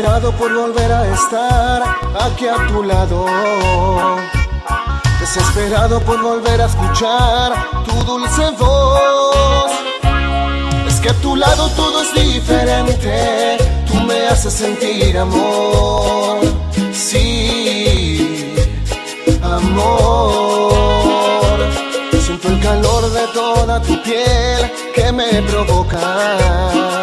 Desesperado por volver a estar aquí a tu lado. Desesperado por volver a escuchar tu dulce voz. Es que a tu lado todo es diferente. Tú me haces sentir amor. Sí, amor. Siento el calor de toda tu piel que me provoca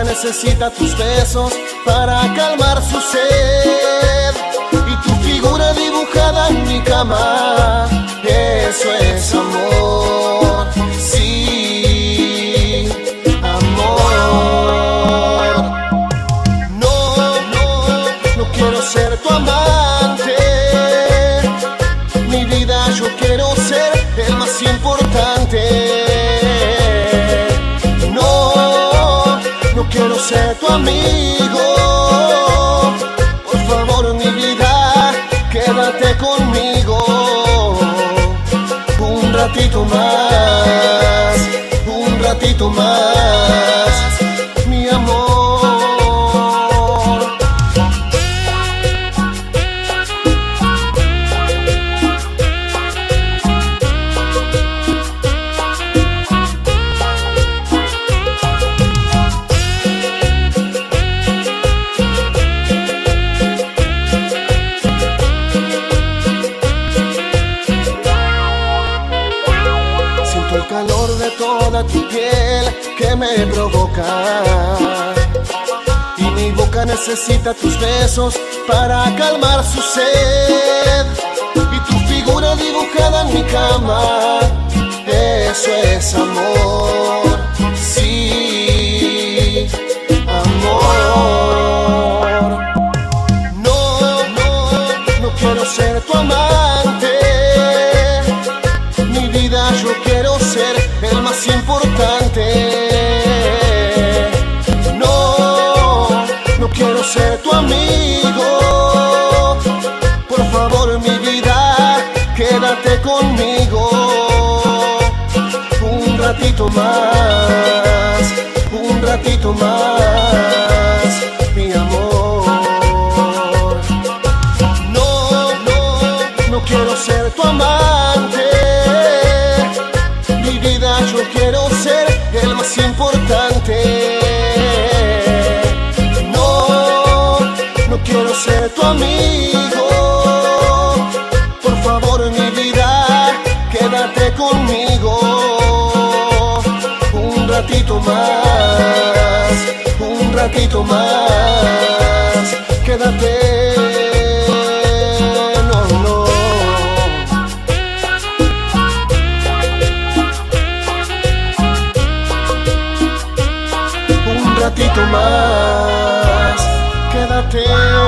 necesita tus besos para calmar su sed. Y tu figura dibujada en mi cama, eso es amor. Sí, amor. No, no, no quiero ser tu amante. Mi vida yo quiero ser el más importante. Ser tu amigo. Por favor, mi vida, quédate conmigo. Un ratito más, un ratito más, calor de toda tu piel que me provoca. Y mi boca necesita tus besos para calmar su sed. Y tu figura dibujada en mi cama, eso es amor. Sí, amor. No, no, no quiero ser tu amante. Ser tu amigo. Por favor, mi vida, quédate conmigo. Un ratito más, un ratito más, mi amor. No, no, no quiero ser tu amante yo quiero ser el más importante. No quiero ser tu amigo. Por favor, mi vida, quédate conmigo. Un ratito más, un ratito más, quédate. ratito más, quédate.